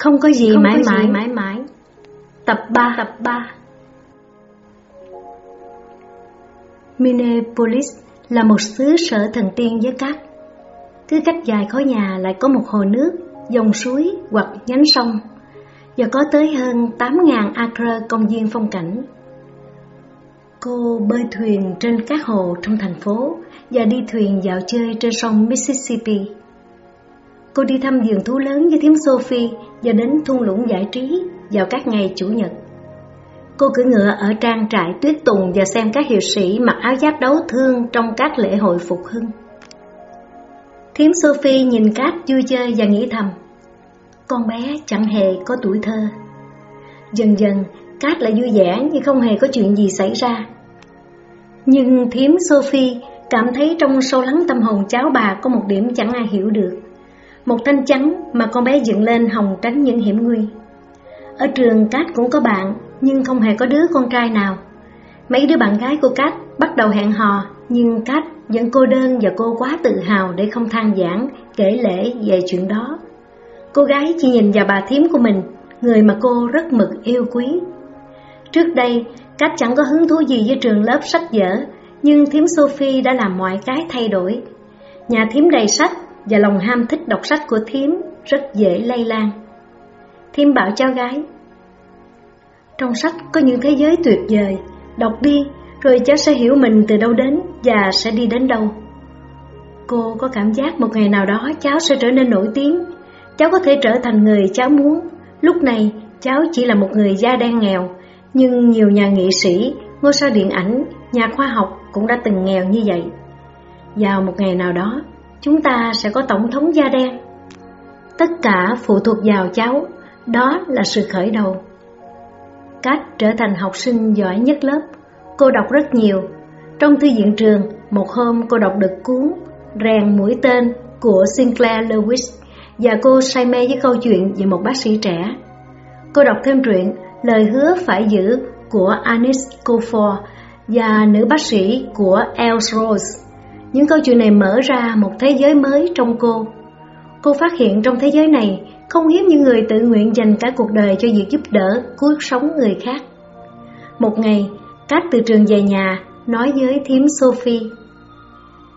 Không có gì Không mãi có mãi gì mãi mãi. Tập 3 Tập 3 Minneapolis là một xứ sở thần tiên với cát. Cứ cách dài khối nhà lại có một hồ nước, dòng suối hoặc nhánh sông và có tới hơn 8.000 acre công viên phong cảnh. Cô bơi thuyền trên các hồ trong thành phố và đi thuyền dạo chơi trên sông Mississippi. Cô đi thăm vườn thú lớn với thím Sophie và đến thung lũng giải trí vào các ngày Chủ nhật. Cô cưỡi ngựa ở trang trại tuyết tùng và xem các hiệu sĩ mặc áo giáp đấu thương trong các lễ hội phục hưng. Thím Sophie nhìn Cát vui chơi và nghĩ thầm, con bé chẳng hề có tuổi thơ. Dần dần, Cát lại vui vẻ như không hề có chuyện gì xảy ra. Nhưng thím Sophie cảm thấy trong sâu lắng tâm hồn cháu bà có một điểm chẳng ai hiểu được. Một thanh chắn mà con bé dựng lên hòng tránh những hiểm nguy. Ở trường Cát cũng có bạn, nhưng không hề có đứa con trai nào. Mấy đứa bạn gái của Cát bắt đầu hẹn hò, nhưng Cát vẫn cô đơn và cô quá tự hào để không than giảng, kể lễ về chuyện đó. Cô gái chỉ nhìn vào bà thím của mình, người mà cô rất mực yêu quý. Trước đây, Cát chẳng có hứng thú gì với trường lớp sách vở, nhưng thím Sophie đã làm mọi cái thay đổi. Nhà thím đầy sách và lòng ham thích đọc sách của thím rất dễ lây lan. Thím bảo cháu gái, trong sách có những thế giới tuyệt vời, đọc đi rồi cháu sẽ hiểu mình từ đâu đến và sẽ đi đến đâu. Cô có cảm giác một ngày nào đó cháu sẽ trở nên nổi tiếng, cháu có thể trở thành người cháu muốn. Lúc này cháu chỉ là một người da đen nghèo, nhưng nhiều nhà nghị sĩ, ngôi sao điện ảnh, nhà khoa học cũng đã từng nghèo như vậy. Vào một ngày nào đó, chúng ta sẽ có tổng thống da đen. Tất cả phụ thuộc vào cháu, đó là sự khởi đầu. Cách trở thành học sinh giỏi nhất lớp, cô đọc rất nhiều. Trong thư viện trường, một hôm cô đọc được cuốn Rèn mũi tên của Sinclair Lewis và cô say mê với câu chuyện về một bác sĩ trẻ. Cô đọc thêm truyện Lời hứa phải giữ của Anis Kofor và nữ bác sĩ của Els Rose. Những câu chuyện này mở ra một thế giới mới trong cô. Cô phát hiện trong thế giới này không hiếm những người tự nguyện dành cả cuộc đời cho việc giúp đỡ, cứu sống người khác. Một ngày, Cát từ trường về nhà, nói với thím Sophie,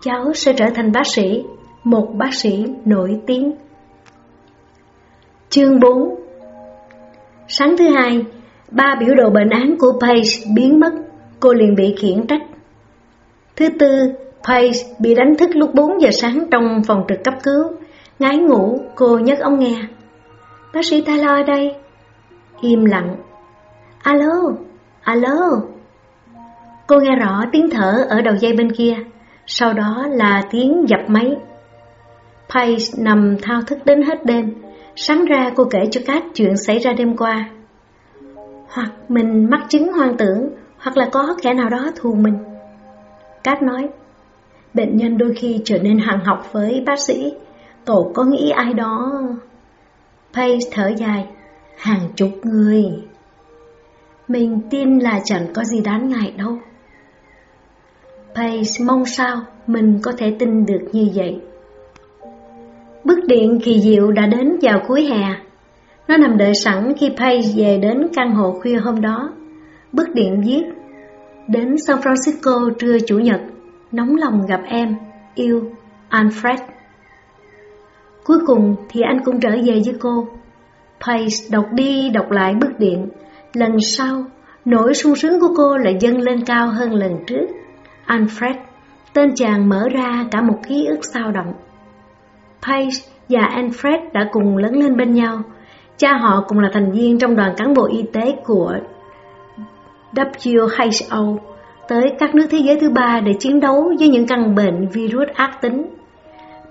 cháu sẽ trở thành bác sĩ, một bác sĩ nổi tiếng. Chương 4 Sáng thứ hai, ba biểu đồ bệnh án của Paige biến mất, cô liền bị khiển trách. Thứ tư, Paige bị đánh thức lúc 4 giờ sáng trong phòng trực cấp cứu. Ngái ngủ, cô nhấc ống nghe. Bác sĩ Taylor ở đây. Im lặng. Alo, alo. Cô nghe rõ tiếng thở ở đầu dây bên kia, sau đó là tiếng dập máy. Paige nằm thao thức đến hết đêm, sáng ra cô kể cho Cát chuyện xảy ra đêm qua. Hoặc mình mắc chứng hoang tưởng, hoặc là có kẻ nào đó thù mình. Cát nói, bệnh nhân đôi khi trở nên hàng học với bác sĩ, cậu có nghĩ ai đó... Pace thở dài, hàng chục người. Mình tin là chẳng có gì đáng ngại đâu. Pace mong sao mình có thể tin được như vậy. Bức điện kỳ diệu đã đến vào cuối hè. Nó nằm đợi sẵn khi Pace về đến căn hộ khuya hôm đó. Bức điện viết Đến San Francisco trưa Chủ nhật, nóng lòng gặp em, yêu, Alfred. Cuối cùng thì anh cũng trở về với cô. Pace đọc đi đọc lại bức điện. Lần sau, nỗi sung sướng của cô lại dâng lên cao hơn lần trước. Alfred, tên chàng mở ra cả một ký ức sao động. Pace và Alfred đã cùng lớn lên bên nhau. Cha họ cùng là thành viên trong đoàn cán bộ y tế của WHO tới các nước thế giới thứ ba để chiến đấu với những căn bệnh virus ác tính.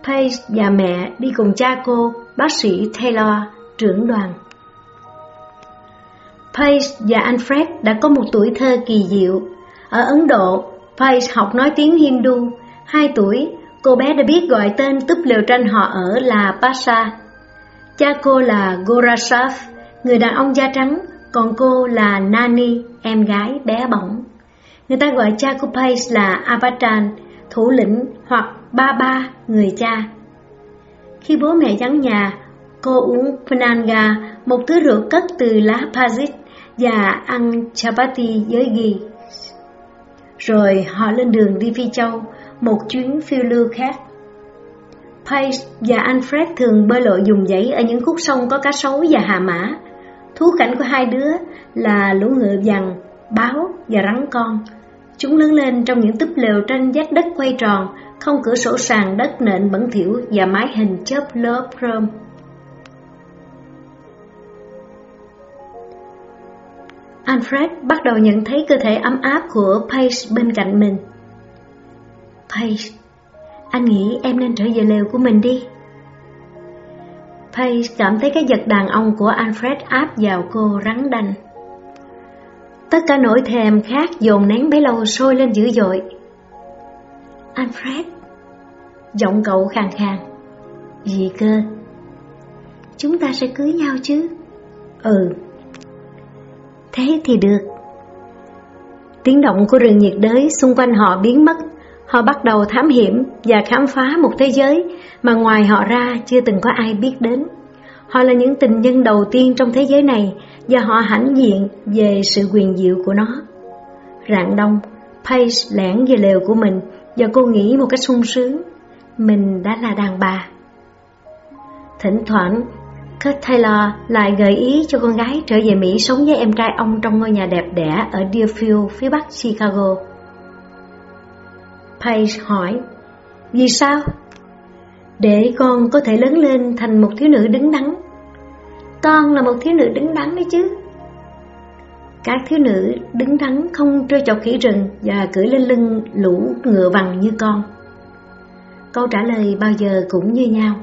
Paige và mẹ đi cùng cha cô, bác sĩ Taylor, trưởng đoàn. Paige và Alfred đã có một tuổi thơ kỳ diệu. Ở Ấn Độ, Paige học nói tiếng Hindu. Hai tuổi, cô bé đã biết gọi tên túp lều tranh họ ở là Pasha. Cha cô là Gorasav, người đàn ông da trắng, còn cô là Nani, em gái bé bỏng. Người ta gọi cha của Pace là Abatan, thủ lĩnh hoặc ba ba người cha. Khi bố mẹ vắng nhà, cô uống Penanga, một thứ rượu cất từ lá Pazit và ăn chapati với ghi. Rồi họ lên đường đi Phi Châu, một chuyến phiêu lưu khác. Pace và Alfred thường bơi lội dùng dãy ở những khúc sông có cá sấu và hà mã. Thú cảnh của hai đứa là lũ ngựa vằn, báo và rắn con. Chúng lớn lên trong những túp lều trên vách đất quay tròn, không cửa sổ sàn đất nện bẩn thỉu và mái hình chớp lớp rơm. Alfred bắt đầu nhận thấy cơ thể ấm áp của Paige bên cạnh mình. Paige, anh nghĩ em nên trở về lều của mình đi. Paige cảm thấy cái giật đàn ông của Alfred áp vào cô rắn đanh. Tất cả nỗi thèm khác dồn nén bấy lâu sôi lên dữ dội. Alfred, giọng cậu khàn khàn. Gì cơ? Chúng ta sẽ cưới nhau chứ? Ừ, Thế thì được. Tiếng động của rừng nhiệt đới xung quanh họ biến mất. Họ bắt đầu thám hiểm và khám phá một thế giới mà ngoài họ ra chưa từng có ai biết đến. Họ là những tình nhân đầu tiên trong thế giới này và họ hãnh diện về sự quyền diệu của nó. Rạng đông, Paige lẻn về lều của mình và cô nghĩ một cách sung sướng. Mình đã là đàn bà. Thỉnh thoảng Kurt Taylor lại gợi ý cho con gái trở về Mỹ sống với em trai ông trong ngôi nhà đẹp đẽ ở Deerfield, phía bắc Chicago. Paige hỏi, vì sao? Để con có thể lớn lên thành một thiếu nữ đứng đắn. Con là một thiếu nữ đứng đắn đấy chứ. Các thiếu nữ đứng đắn không trêu chọc khỉ rừng và cưỡi lên lưng lũ ngựa vằn như con. Câu trả lời bao giờ cũng như nhau.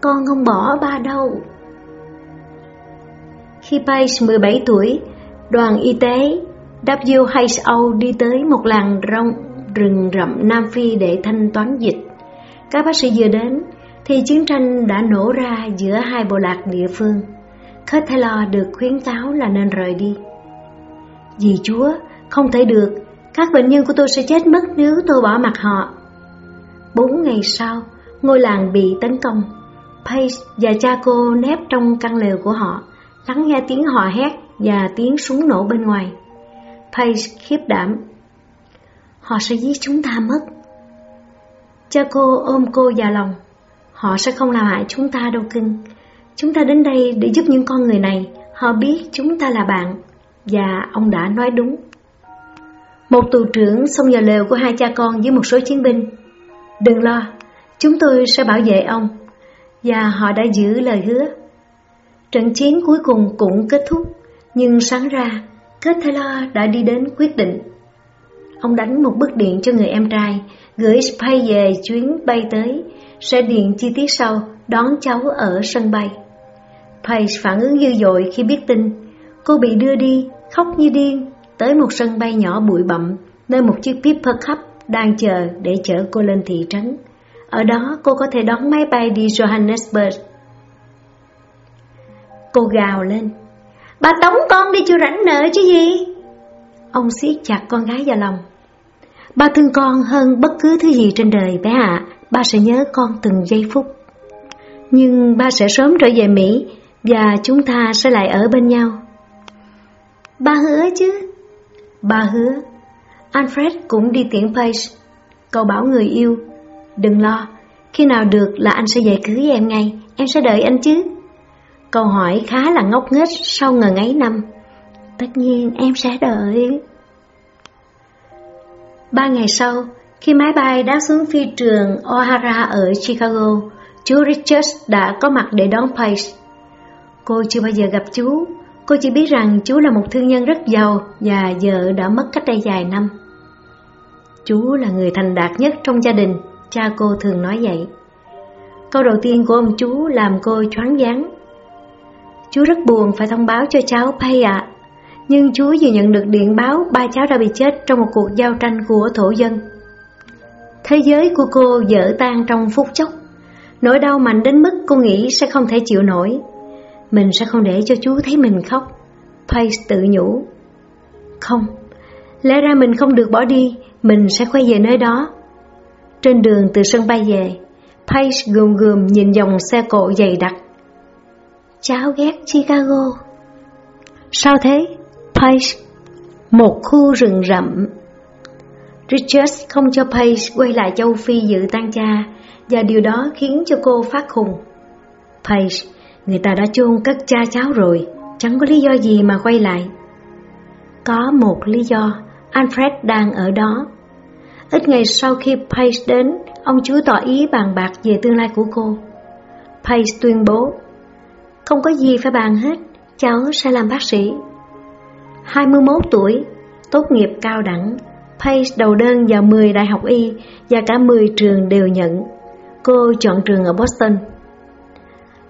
Con không bỏ ba đâu. Khi Paige 17 tuổi, đoàn y tế WHO đi tới một làng rong rừng rậm Nam Phi để thanh toán dịch. Các bác sĩ vừa đến thì chiến tranh đã nổ ra giữa hai bộ lạc địa phương. Kurt được khuyến cáo là nên rời đi. Vì Chúa, không thể được, các bệnh nhân của tôi sẽ chết mất nếu tôi bỏ mặt họ. Bốn ngày sau, ngôi làng bị tấn công. Paige và cha cô nép trong căn lều của họ, lắng nghe tiếng họ hét và tiếng súng nổ bên ngoài. Paige khiếp đảm. Họ sẽ giết chúng ta mất. Cha cô ôm cô vào lòng. Họ sẽ không làm hại chúng ta đâu cưng. Chúng ta đến đây để giúp những con người này. Họ biết chúng ta là bạn. Và ông đã nói đúng. Một tù trưởng xông vào lều của hai cha con với một số chiến binh. Đừng lo, chúng tôi sẽ bảo vệ ông và họ đã giữ lời hứa. Trận chiến cuối cùng cũng kết thúc, nhưng sáng ra, Kết Taylor đã đi đến quyết định. Ông đánh một bức điện cho người em trai, gửi Spy về chuyến bay tới, sẽ điện chi tiết sau, đón cháu ở sân bay. Paige phản ứng dữ dội khi biết tin. Cô bị đưa đi, khóc như điên, tới một sân bay nhỏ bụi bặm, nơi một chiếc Piper Cup đang chờ để chở cô lên thị trấn. Ở đó cô có thể đón máy bay đi Johannesburg. Cô gào lên. Bà tống con đi chưa rảnh nợ chứ gì? Ông siết chặt con gái vào lòng. bà thương con hơn bất cứ thứ gì trên đời bé ạ. À. Ba sẽ nhớ con từng giây phút. Nhưng ba sẽ sớm trở về Mỹ và chúng ta sẽ lại ở bên nhau. Ba hứa chứ? Ba hứa. Alfred cũng đi tiễn Paige. Cậu bảo người yêu Đừng lo, khi nào được là anh sẽ về cưới em ngay, em sẽ đợi anh chứ. Câu hỏi khá là ngốc nghếch sau ngần ấy năm. Tất nhiên em sẽ đợi. Ba ngày sau, khi máy bay đáp xuống phi trường O'Hara ở Chicago, chú Richards đã có mặt để đón Paige. Cô chưa bao giờ gặp chú, cô chỉ biết rằng chú là một thương nhân rất giàu và vợ đã mất cách đây vài năm. Chú là người thành đạt nhất trong gia đình cha cô thường nói vậy. Câu đầu tiên của ông chú làm cô choáng váng. Chú rất buồn phải thông báo cho cháu Pay ạ, nhưng chú vừa nhận được điện báo ba cháu đã bị chết trong một cuộc giao tranh của thổ dân. Thế giới của cô dở tan trong phút chốc, nỗi đau mạnh đến mức cô nghĩ sẽ không thể chịu nổi. Mình sẽ không để cho chú thấy mình khóc. Pace tự nhủ. Không, lẽ ra mình không được bỏ đi, mình sẽ quay về nơi đó. Trên đường từ sân bay về, Paige gườm gườm nhìn dòng xe cộ dày đặc. cháu ghét Chicago. Sao thế? Paige, một khu rừng rậm. Richards không cho Paige quay lại châu Phi dự tang cha và điều đó khiến cho cô phát khùng. Paige, người ta đã chôn cất cha cháu rồi, chẳng có lý do gì mà quay lại. Có một lý do, Alfred đang ở đó. Ít ngày sau khi Paige đến, ông chú tỏ ý bàn bạc về tương lai của cô. Paige tuyên bố, không có gì phải bàn hết, cháu sẽ làm bác sĩ. 21 tuổi, tốt nghiệp cao đẳng, Pace đầu đơn vào 10 đại học y và cả 10 trường đều nhận. Cô chọn trường ở Boston.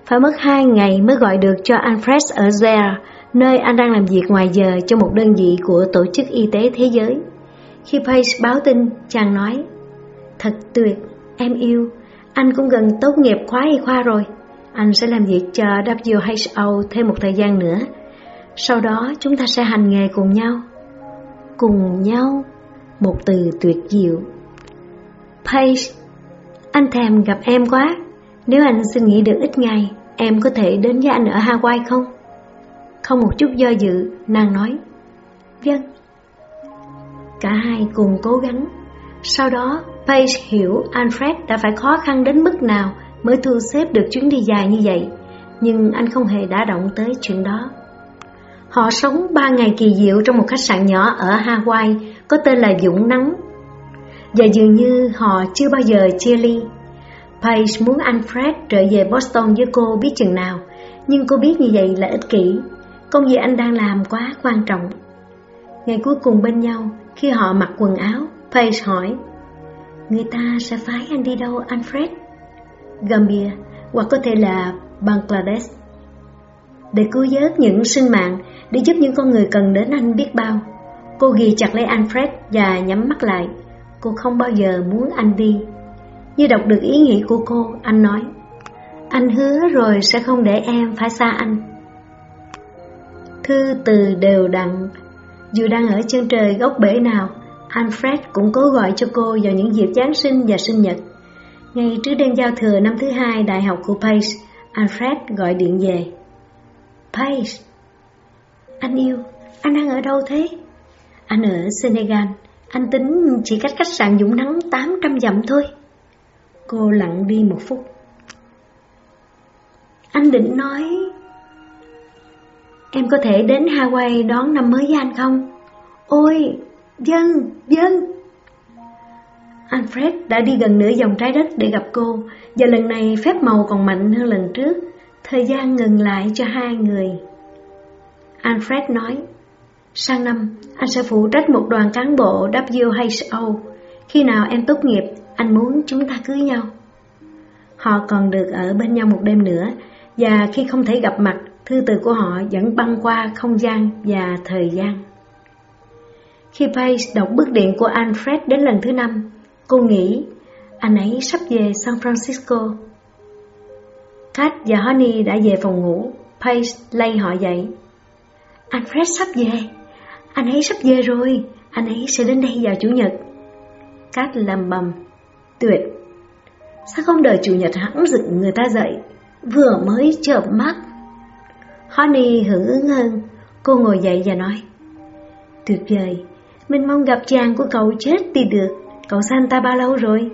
Phải mất 2 ngày mới gọi được cho Alfred ở Zaire, nơi anh đang làm việc ngoài giờ cho một đơn vị của Tổ chức Y tế Thế giới. Khi Pace báo tin, chàng nói, Thật tuyệt, em yêu, anh cũng gần tốt nghiệp khóa y khoa rồi. Anh sẽ làm việc cho WHO thêm một thời gian nữa. Sau đó chúng ta sẽ hành nghề cùng nhau. Cùng nhau, một từ tuyệt diệu. Paige, anh thèm gặp em quá. Nếu anh xin nghỉ được ít ngày, em có thể đến với anh ở Hawaii không? Không một chút do dự, nàng nói. Vâng. Cả hai cùng cố gắng. Sau đó, Paige hiểu Alfred đã phải khó khăn đến mức nào mới thu xếp được chuyến đi dài như vậy, nhưng anh không hề đã động tới chuyện đó. Họ sống ba ngày kỳ diệu trong một khách sạn nhỏ ở Hawaii có tên là Dũng Nắng. Và dường như họ chưa bao giờ chia ly. Paige muốn Alfred trở về Boston với cô biết chừng nào, nhưng cô biết như vậy là ích kỷ. Công việc anh đang làm quá quan trọng. Ngày cuối cùng bên nhau, khi họ mặc quần áo, Paige hỏi Người ta sẽ phái anh đi đâu Alfred? Gambia hoặc có thể là Bangladesh để cứu vớt những sinh mạng, để giúp những con người cần đến anh biết bao. Cô ghi chặt lấy Alfred và nhắm mắt lại. Cô không bao giờ muốn anh đi. Như đọc được ý nghĩ của cô, anh nói, anh hứa rồi sẽ không để em phải xa anh. Thư từ đều đặn, dù đang ở chân trời góc bể nào, Alfred cũng cố gọi cho cô vào những dịp Giáng sinh và sinh nhật. Ngay trước đêm giao thừa năm thứ hai đại học của Pace, Alfred gọi điện về. Pace, anh yêu, anh đang ở đâu thế? Anh ở Senegal, anh tính chỉ cách khách sạn Dũng Nắng 800 dặm thôi. Cô lặng đi một phút. Anh định nói... Em có thể đến Hawaii đón năm mới với anh không? Ôi, dân, dân. Alfred đã đi gần nửa vòng trái đất để gặp cô, và lần này phép màu còn mạnh hơn lần trước. Thời gian ngừng lại cho hai người. Alfred nói, sang năm anh sẽ phụ trách một đoàn cán bộ WHO. Khi nào em tốt nghiệp, anh muốn chúng ta cưới nhau. Họ còn được ở bên nhau một đêm nữa, và khi không thể gặp mặt, thư từ của họ vẫn băng qua không gian và thời gian. Khi Paige đọc bức điện của Alfred đến lần thứ năm, cô nghĩ anh ấy sắp về San Francisco. Kat và Honey đã về phòng ngủ, Paige lay họ dậy. Alfred sắp về, anh ấy sắp về rồi, anh ấy sẽ đến đây vào Chủ nhật. cát lầm bầm, tuyệt. Sao không đợi Chủ nhật hãng dựng người ta dậy, vừa mới chợp mắt. Honey hưởng ứng hơn, cô ngồi dậy và nói, tuyệt vời, mình mong gặp chàng của cậu chết thì được, cậu sanh ta bao lâu rồi?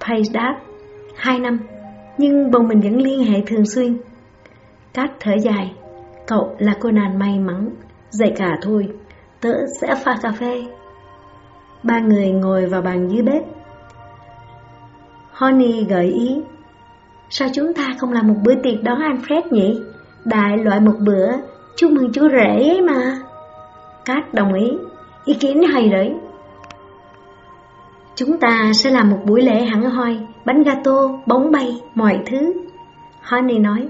Paige đáp, hai năm, nhưng bọn mình vẫn liên hệ thường xuyên. Cát thở dài, cậu là cô nàng may mắn, dậy cả thôi, tớ sẽ pha cà phê. Ba người ngồi vào bàn dưới bếp. Honey gợi ý, sao chúng ta không làm một bữa tiệc đón Alfred nhỉ? Đại loại một bữa, chúc mừng chú rể ấy mà. Cát đồng ý, ý kiến hay đấy. Chúng ta sẽ làm một buổi lễ hẳn hoi, bánh gato, bóng bay, mọi thứ. Honey nói,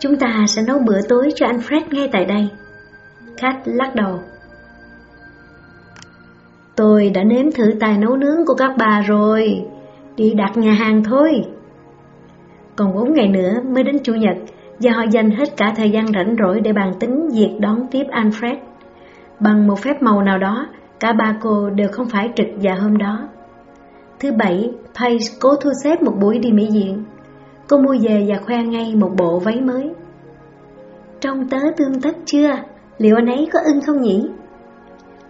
chúng ta sẽ nấu bữa tối cho anh Fred ngay tại đây. Kat lắc đầu. Tôi đã nếm thử tài nấu nướng của các bà rồi, đi đặt nhà hàng thôi. Còn 4 ngày nữa mới đến Chủ nhật, và họ dành hết cả thời gian rảnh rỗi để bàn tính việc đón tiếp Alfred. Bằng một phép màu nào đó, cả ba cô đều không phải trực vào hôm đó. Thứ bảy, Paige cố thu xếp một buổi đi mỹ diện. Cô mua về và khoe ngay một bộ váy mới. trông tớ tương tất chưa? Liệu anh ấy có ưng không nhỉ?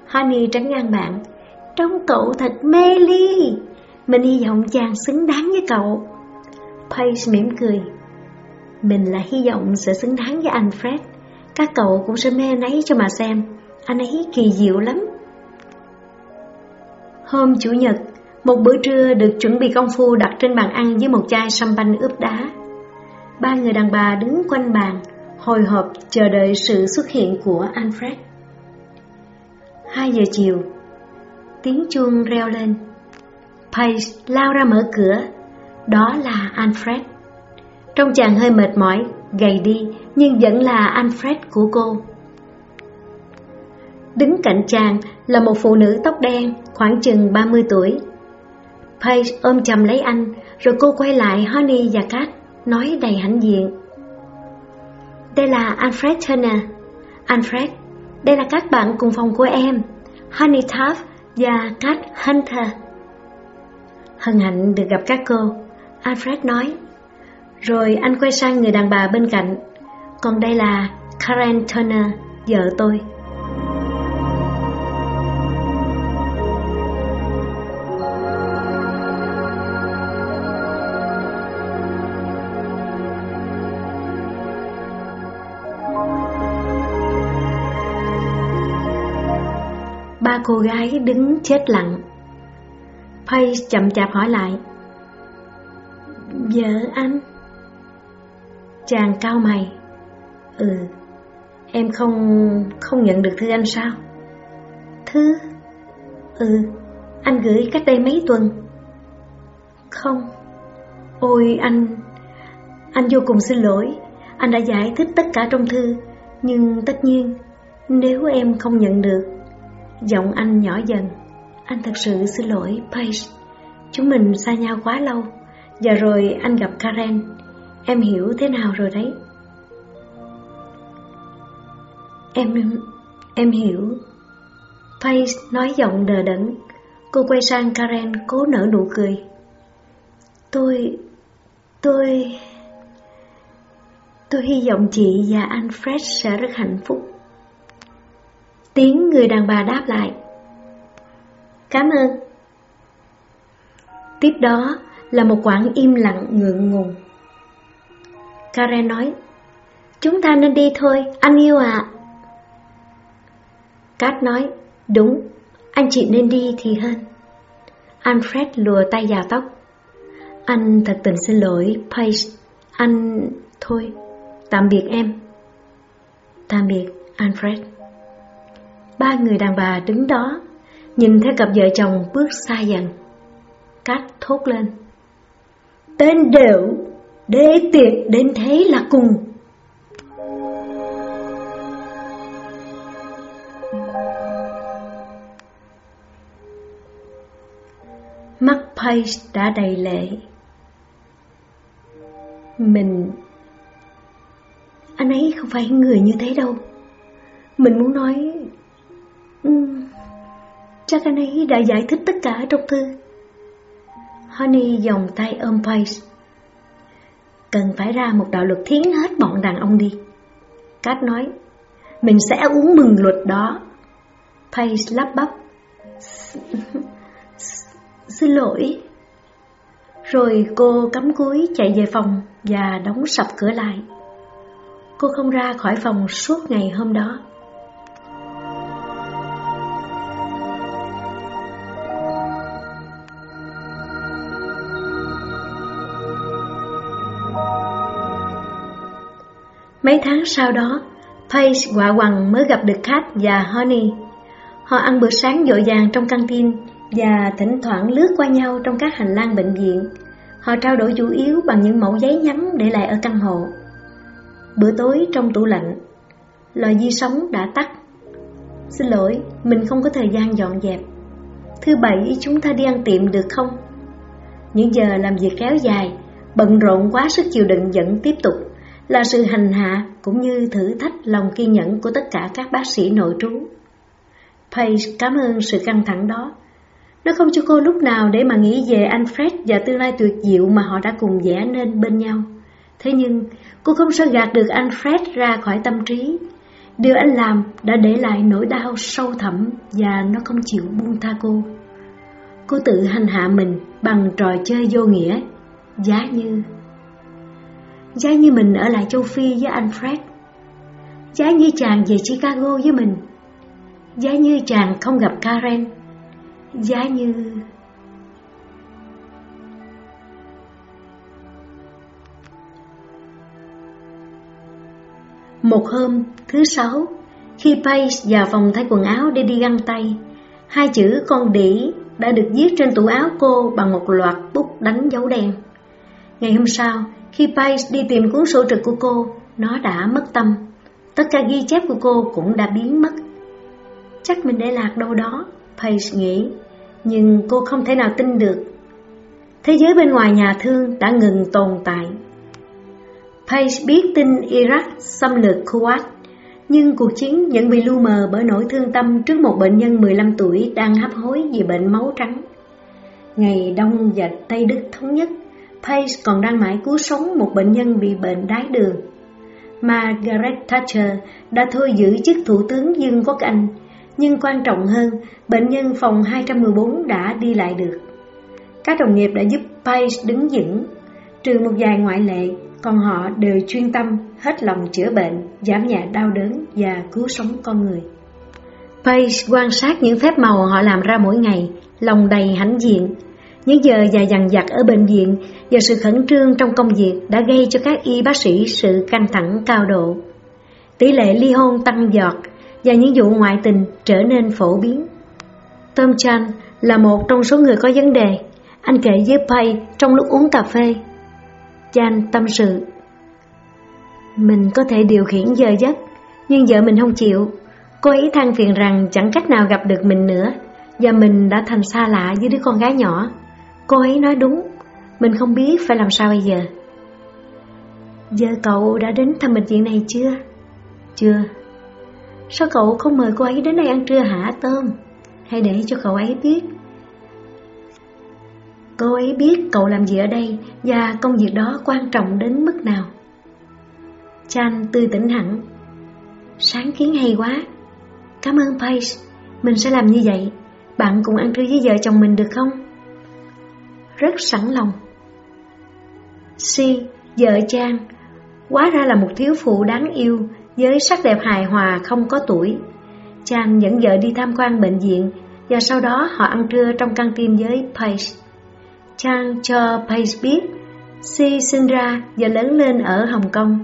Honey tránh ngang bạn. Trông cậu thật mê ly. Mình hy vọng chàng xứng đáng với cậu. Paige mỉm cười. Mình là hy vọng sẽ xứng đáng với anh Fred. Các cậu cũng sẽ mê anh ấy cho mà xem. Anh ấy kỳ diệu lắm. Hôm Chủ nhật, một bữa trưa được chuẩn bị công phu đặt trên bàn ăn với một chai sâm banh ướp đá. Ba người đàn bà đứng quanh bàn, hồi hộp chờ đợi sự xuất hiện của Alfred. Hai giờ chiều, tiếng chuông reo lên. Paige lao ra mở cửa, đó là Alfred. trong chàng hơi mệt mỏi, gầy đi, nhưng vẫn là Alfred của cô. Đứng cạnh chàng là một phụ nữ tóc đen, khoảng chừng 30 tuổi. Paige ôm chầm lấy anh, rồi cô quay lại Honey và Kat, nói đầy hãnh diện. Đây là Alfred Turner. Alfred, đây là các bạn cùng phòng của em, Honey Taft và Kat Hunter. Hân hạnh được gặp các cô, Alfred nói. Rồi anh quay sang người đàn bà bên cạnh. Còn đây là Karen Turner, vợ tôi. Cô gái đứng chết lặng. Paige chậm chạp hỏi lại. Vợ anh? Chàng cao mày. Ừ, em không không nhận được thư anh sao? Thư? Ừ, anh gửi cách đây mấy tuần. Không. Ôi anh, anh vô cùng xin lỗi. Anh đã giải thích tất cả trong thư, nhưng tất nhiên nếu em không nhận được Giọng anh nhỏ dần. Anh thật sự xin lỗi, Paige. Chúng mình xa nhau quá lâu. Và rồi anh gặp Karen. Em hiểu thế nào rồi đấy? Em... em hiểu. Paige nói giọng đờ đẫn. Cô quay sang Karen, cố nở nụ cười. Tôi... tôi... Tôi hy vọng chị và anh Fred sẽ rất hạnh phúc. Tiếng người đàn bà đáp lại. Cảm ơn. Tiếp đó là một quãng im lặng ngượng ngùng. Karen nói Chúng ta nên đi thôi, anh yêu ạ. À. Cát nói Đúng, anh chị nên đi thì hơn. Alfred lùa tay vào tóc. Anh thật tình xin lỗi, Paige. Anh... thôi, tạm biệt em. Tạm biệt, Alfred. Ba người đàn bà đứng đó, nhìn theo cặp vợ chồng bước xa dần. Cát thốt lên. Tên đều, đế tiệt đến thế là cùng. Mắt Pace đã đầy lệ. Mình... Anh ấy không phải người như thế đâu. Mình muốn nói Cha anh đã giải thích tất cả trong thư. Honey vòng tay ôm Paige. Cần phải ra một đạo luật thiến hết bọn đàn ông đi. Cát nói, mình sẽ uống mừng luật đó. Paige lắp bắp. Xin lỗi. Rồi cô cắm cúi chạy về phòng và đóng sập cửa lại. Cô không ra khỏi phòng suốt ngày hôm đó. Mấy tháng sau đó, Paige quả quằn mới gặp được Kat và Honey. Họ ăn bữa sáng dội dàng trong căng tin và thỉnh thoảng lướt qua nhau trong các hành lang bệnh viện. Họ trao đổi chủ yếu bằng những mẫu giấy nhắn để lại ở căn hộ. Bữa tối trong tủ lạnh, lò di sống đã tắt. Xin lỗi, mình không có thời gian dọn dẹp. Thứ bảy chúng ta đi ăn tiệm được không? Những giờ làm việc kéo dài, bận rộn quá sức chịu đựng vẫn tiếp tục là sự hành hạ cũng như thử thách lòng kiên nhẫn của tất cả các bác sĩ nội trú. Paige cảm ơn sự căng thẳng đó. Nó không cho cô lúc nào để mà nghĩ về anh Fred và tương lai tuyệt diệu mà họ đã cùng vẽ nên bên nhau. Thế nhưng cô không sao gạt được anh Fred ra khỏi tâm trí. Điều anh làm đã để lại nỗi đau sâu thẳm và nó không chịu buông tha cô. Cô tự hành hạ mình bằng trò chơi vô nghĩa, giá như... Giá như mình ở lại châu Phi với anh Fred. Giá như chàng về Chicago với mình. Giá như chàng không gặp Karen. Giá như... Một hôm, thứ sáu, khi Paige vào phòng thay quần áo để đi găng tay, hai chữ con đĩ đã được viết trên tủ áo cô bằng một loạt bút đánh dấu đen. Ngày hôm sau, khi Paige đi tìm cuốn sổ trực của cô, nó đã mất tâm. Tất cả ghi chép của cô cũng đã biến mất. Chắc mình để lạc đâu đó, Paige nghĩ, nhưng cô không thể nào tin được. Thế giới bên ngoài nhà thương đã ngừng tồn tại. Paige biết tin Iraq xâm lược Kuwait, nhưng cuộc chiến vẫn bị lu mờ bởi nỗi thương tâm trước một bệnh nhân 15 tuổi đang hấp hối vì bệnh máu trắng. Ngày Đông và Tây Đức thống nhất, Pace còn đang mãi cứu sống một bệnh nhân bị bệnh đái đường. Margaret Thatcher đã thôi giữ chức Thủ tướng Dương quốc Anh, nhưng quan trọng hơn, bệnh nhân phòng 214 đã đi lại được. Các đồng nghiệp đã giúp Pace đứng vững, trừ một vài ngoại lệ còn họ đều chuyên tâm, hết lòng chữa bệnh, giảm nhẹ đau đớn và cứu sống con người. Pace quan sát những phép màu họ làm ra mỗi ngày, lòng đầy hãnh diện. Những giờ dài dằng dặc ở bệnh viện và sự khẩn trương trong công việc đã gây cho các y bác sĩ sự căng thẳng cao độ. Tỷ lệ ly hôn tăng giọt và những vụ ngoại tình trở nên phổ biến. Tom Chan là một trong số người có vấn đề. Anh kể với Pay trong lúc uống cà phê Chan tâm sự, Mình có thể điều khiển giờ giấc, Nhưng vợ mình không chịu Cô ấy than phiền rằng chẳng cách nào gặp được mình nữa, Và mình đã thành xa lạ với đứa con gái nhỏ Cô ấy nói đúng Mình không biết phải làm sao bây giờ Giờ cậu đã đến thăm bệnh viện này chưa? Chưa Sao cậu không mời cô ấy đến đây ăn trưa hả Tôm? Hay để cho cậu ấy biết Cô ấy biết cậu làm gì ở đây và công việc đó quan trọng đến mức nào. Chan tươi tỉnh hẳn. Sáng kiến hay quá. Cảm ơn Paige, mình sẽ làm như vậy. Bạn cùng ăn trưa với vợ chồng mình được không? Rất sẵn lòng. Si, vợ Trang, quá ra là một thiếu phụ đáng yêu với sắc đẹp hài hòa không có tuổi. Trang dẫn vợ đi tham quan bệnh viện và sau đó họ ăn trưa trong căng tin với Paige. Trang cho Paige biết Si sinh ra và lớn lên ở Hồng Kông.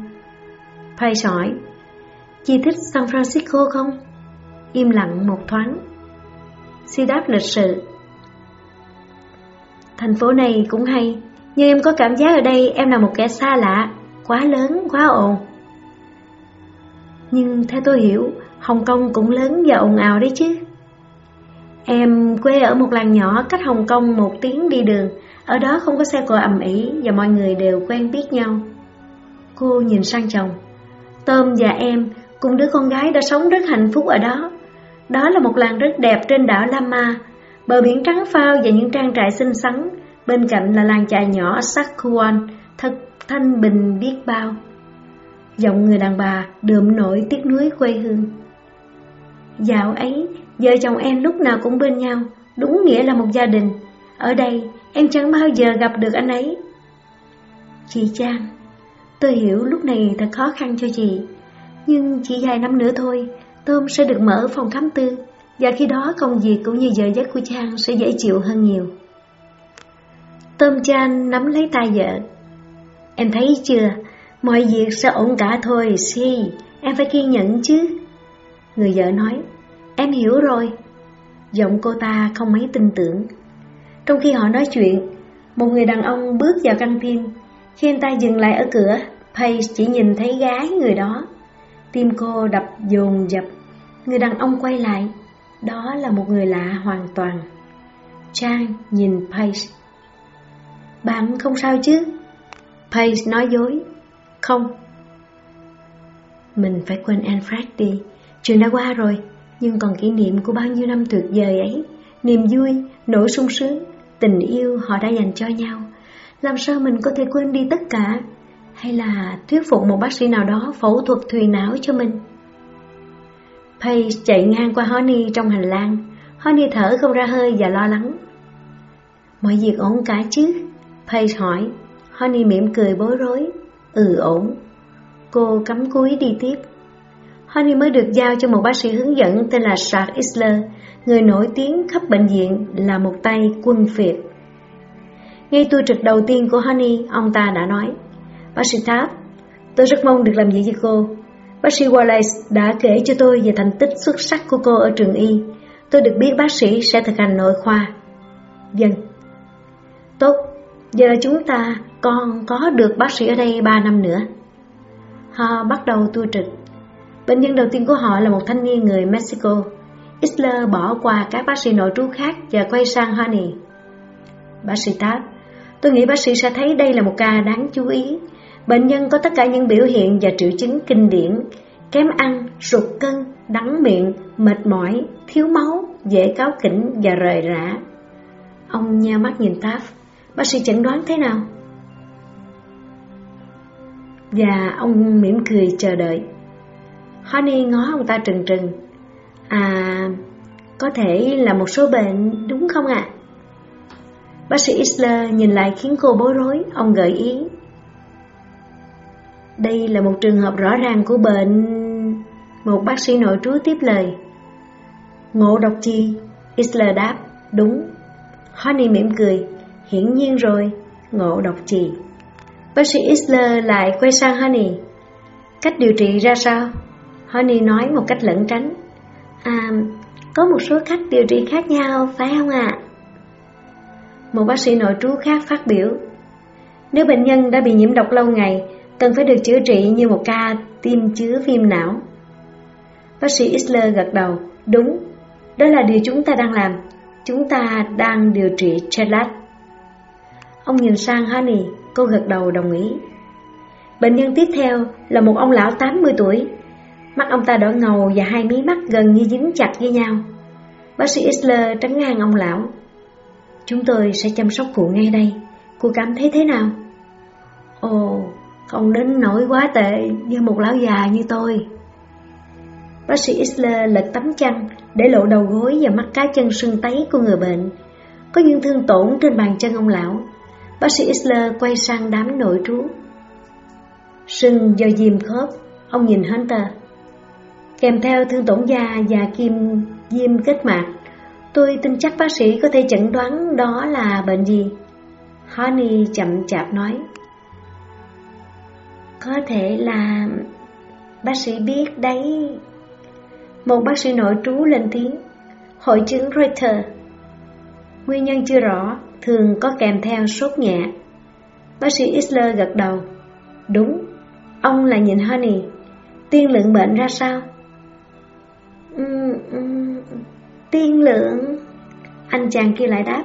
Paige hỏi, Chị thích San Francisco không? Im lặng một thoáng. Si đáp lịch sự. Thành phố này cũng hay, nhưng em có cảm giác ở đây em là một kẻ xa lạ, quá lớn, quá ồn. Nhưng theo tôi hiểu, Hồng Kông cũng lớn và ồn ào đấy chứ. Em quê ở một làng nhỏ cách Hồng Kông một tiếng đi đường, ở đó không có xe cộ ầm ĩ và mọi người đều quen biết nhau. Cô nhìn sang chồng. Tôm và em cùng đứa con gái đã sống rất hạnh phúc ở đó. Đó là một làng rất đẹp trên đảo Lama, bờ biển trắng phao và những trang trại xinh xắn. Bên cạnh là làng chài nhỏ Sakuan, thật thanh bình biết bao. Giọng người đàn bà đượm nổi tiếc nuối quê hương. Dạo ấy, vợ chồng em lúc nào cũng bên nhau, đúng nghĩa là một gia đình. Ở đây, em chẳng bao giờ gặp được anh ấy. Chị Trang, tôi hiểu lúc này thật khó khăn cho chị, nhưng chỉ vài năm nữa thôi, Tôm sẽ được mở phòng khám tư, và khi đó công việc cũng như giờ giấc của Trang sẽ dễ chịu hơn nhiều. Tôm Chan nắm lấy tay vợ. Em thấy chưa, mọi việc sẽ ổn cả thôi, Si, em phải kiên nhẫn chứ. Người vợ nói, em hiểu rồi. Giọng cô ta không mấy tin tưởng. Trong khi họ nói chuyện, một người đàn ông bước vào căn tin. Khi anh ta dừng lại ở cửa, Paige chỉ nhìn thấy gái người đó. Tim cô đập dồn dập. Người đàn ông quay lại. Đó là một người lạ hoàn toàn. Trang nhìn Paige. Bạn không sao chứ? Paige nói dối. Không. Mình phải quên Alfred đi. Chuyện đã qua rồi, nhưng còn kỷ niệm của bao nhiêu năm tuyệt vời ấy. Niềm vui, nỗi sung sướng, tình yêu họ đã dành cho nhau. Làm sao mình có thể quên đi tất cả? Hay là thuyết phục một bác sĩ nào đó phẫu thuật thùy não cho mình? Pay chạy ngang qua Honey trong hành lang. Honey thở không ra hơi và lo lắng. Mọi việc ổn cả chứ? Pay hỏi. Honey mỉm cười bối rối. Ừ ổn. Cô cắm cúi đi tiếp. Honey mới được giao cho một bác sĩ hướng dẫn tên là Sark Isler, người nổi tiếng khắp bệnh viện là một tay quân phiệt. Ngay tour trực đầu tiên của Honey, ông ta đã nói, Bác sĩ Tháp, tôi rất mong được làm việc với cô. Bác sĩ Wallace đã kể cho tôi về thành tích xuất sắc của cô ở trường y. Tôi được biết bác sĩ sẽ thực hành nội khoa. Dân. Vâng. Tốt, giờ chúng ta còn có được bác sĩ ở đây 3 năm nữa. Họ bắt đầu tu trực. Bệnh nhân đầu tiên của họ là một thanh niên người Mexico. Isler bỏ qua các bác sĩ nội trú khác và quay sang Honey. Bác sĩ Tab, tôi nghĩ bác sĩ sẽ thấy đây là một ca đáng chú ý. Bệnh nhân có tất cả những biểu hiện và triệu chứng kinh điển, kém ăn, sụt cân, đắng miệng, mệt mỏi, thiếu máu, dễ cáo kỉnh và rời rã. Ông nheo mắt nhìn Tháp, bác sĩ chẩn đoán thế nào? Và ông mỉm cười chờ đợi. Honey ngó ông ta trừng trừng. À, có thể là một số bệnh đúng không ạ? À? Bác sĩ Isler nhìn lại khiến cô bối rối, ông gợi ý. Đây là một trường hợp rõ ràng của bệnh... Một bác sĩ nội trú tiếp lời. Ngộ độc chi? Isler đáp, đúng. Honey mỉm cười, hiển nhiên rồi, ngộ độc chi. Bác sĩ Isler lại quay sang Honey. Cách điều trị ra sao? Honey nói một cách lẩn tránh. À, có một số cách điều trị khác nhau, phải không ạ? À? Một bác sĩ nội trú khác phát biểu. Nếu bệnh nhân đã bị nhiễm độc lâu ngày, cần phải được chữa trị như một ca tiêm chứa viêm não. Bác sĩ Isler gật đầu, đúng, đó là điều chúng ta đang làm. Chúng ta đang điều trị Chelat. Ông nhìn sang Honey, cô gật đầu đồng ý. Bệnh nhân tiếp theo là một ông lão 80 tuổi. Mắt ông ta đỏ ngầu và hai mí mắt gần như dính chặt với nhau. Bác sĩ Isler trấn ngang ông lão. Chúng tôi sẽ chăm sóc cụ ngay đây. Cô cảm thấy thế nào? Ồ, không đến nỗi quá tệ như một lão già như tôi. Bác sĩ Isler lật tấm chăn để lộ đầu gối và mắt cá chân sưng tấy của người bệnh. Có những thương tổn trên bàn chân ông lão. Bác sĩ Isler quay sang đám nội trú. Sưng do diêm khớp, ông nhìn Hunter. Kèm theo thương tổn da và kim diêm kết mạc, tôi tin chắc bác sĩ có thể chẩn đoán đó là bệnh gì. Honey chậm chạp nói. Có thể là... Bác sĩ biết đấy... Một bác sĩ nội trú lên tiếng. Hội chứng Reuters. Nguyên nhân chưa rõ, thường có kèm theo sốt nhẹ. Bác sĩ Isler gật đầu. Đúng, ông là nhìn Honey. Tiên lượng bệnh ra sao? Uhm, uhm, tiên lượng... Anh chàng kia lại đáp.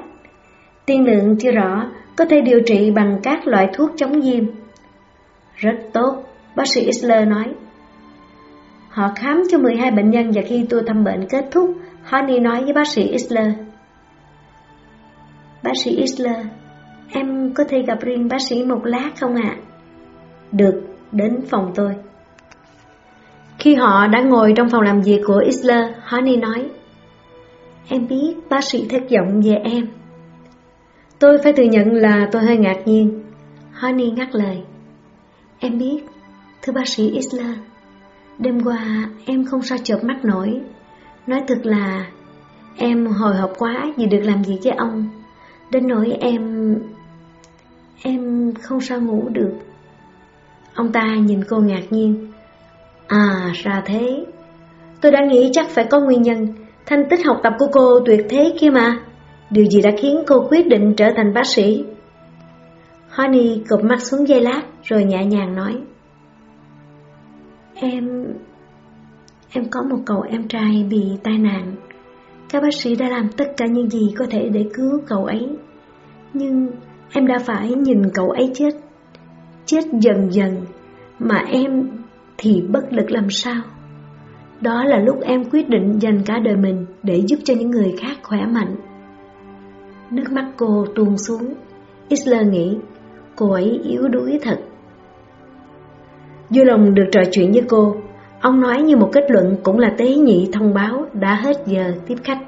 Tiên lượng chưa rõ, có thể điều trị bằng các loại thuốc chống viêm. Rất tốt, bác sĩ Isler nói. Họ khám cho 12 bệnh nhân và khi tôi thăm bệnh kết thúc, Honey nói với bác sĩ Isler. Bác sĩ Isler, em có thể gặp riêng bác sĩ một lát không ạ? À? Được, đến phòng tôi. Khi họ đã ngồi trong phòng làm việc của Isler, Honey nói Em biết bác sĩ thất vọng về em. Tôi phải thừa nhận là tôi hơi ngạc nhiên. Honey ngắt lời. Em biết, thưa bác sĩ Isler, đêm qua em không sao chợp mắt nổi. Nói thật là em hồi hộp quá vì được làm việc với ông. Đến nỗi em... em không sao ngủ được. Ông ta nhìn cô ngạc nhiên. À, ra thế. Tôi đã nghĩ chắc phải có nguyên nhân. Thành tích học tập của cô tuyệt thế kia mà. Điều gì đã khiến cô quyết định trở thành bác sĩ? Honey cụp mắt xuống dây lát, rồi nhẹ nhàng nói. Em... em có một cậu em trai bị tai nạn. Các bác sĩ đã làm tất cả những gì có thể để cứu cậu ấy. Nhưng em đã phải nhìn cậu ấy chết. Chết dần dần, Mà em thì bất lực làm sao? Đó là lúc em quyết định dành cả đời mình Để giúp cho những người khác khỏe mạnh. Nước mắt cô tuôn xuống. Isler nghĩ Cô ấy yếu đuối thật Vui lòng được trò chuyện với cô. Ông nói như một kết luận cũng là tế nhị thông báo đã hết giờ tiếp khách.